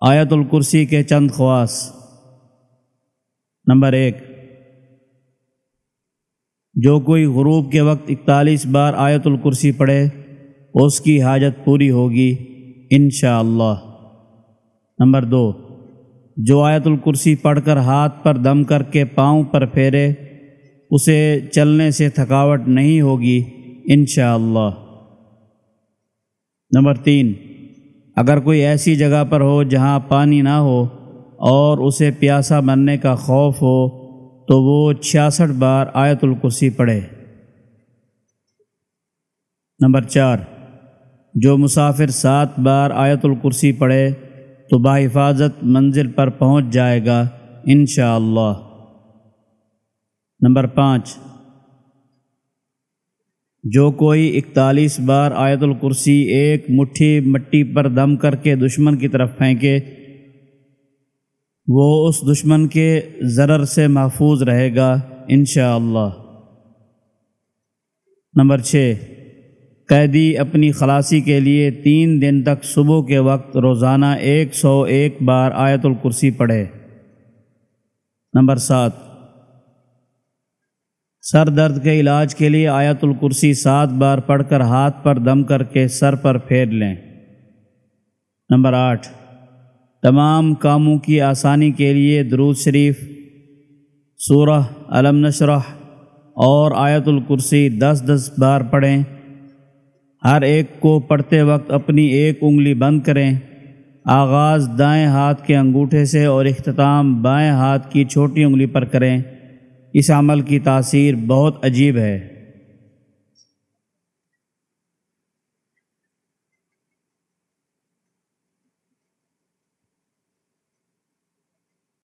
آیت الکرسی کے چند خواص۔ نمبر ایک، جو کوئی غروب کے وقت اکتالیس بار آیت الکرسی پڑھے، اس کی حاجت پوری ہوگی انشاءاللہ۔ اللہ نمبر دو، جو آیت الکرسی پڑھ کر ہاتھ پر دم کر کے پاؤں پر پھیرے، اسے چلنے سے تھکاوٹ نہیں ہوگی انشاءاللہ۔ اللہ نمبر تین اگر کوئی ایسی جگہ پر ہو جہاں پانی نہ ہو اور اسے پیاسا مرنے کا خوف ہو، تو وہ چھیاسٹھ بار آیت الکرسی پڑھے۔ نمبر چار، جو مسافر سات بار آیت الکرسی پڑھے، تو بحفاظت منزل پر پہنچ جائے گا انشاءاللہ۔ اللہ نمبر پانچ جو کوئی اکتالیس بار آیت الکرسی ایک مٹھی مٹی پر دم کر کے دشمن کی طرف پھینکے، وہ اس دشمن کے ضرر سے محفوظ رہے گا انشاءاللہ۔ اللہ نمبر چھ، قیدی اپنی خلاصی کے لیے تین دن تک صبح کے وقت روزانہ ایک سو ایک بار آیت الکرسی پڑھے۔ نمبر سات سر درد کے علاج کے لیے آیت الکرسی سات بار پڑھ کر ہاتھ پر دم کر کے سر پر پھیر لیں۔ نمبر آٹھ، تمام کاموں کی آسانی کے لیے درود شریف، سورہ علم نشرح اور آیت الکرسی دس دس بار پڑھیں۔ ہر ایک کو پڑھتے وقت اپنی ایک انگلی بند کریں۔ آغاز دائیں ہاتھ کے انگوٹھے سے اور اختتام بائیں ہاتھ کی چھوٹی انگلی پر کریں۔ اس عمل کی تاثیر بہت عجیب ہے۔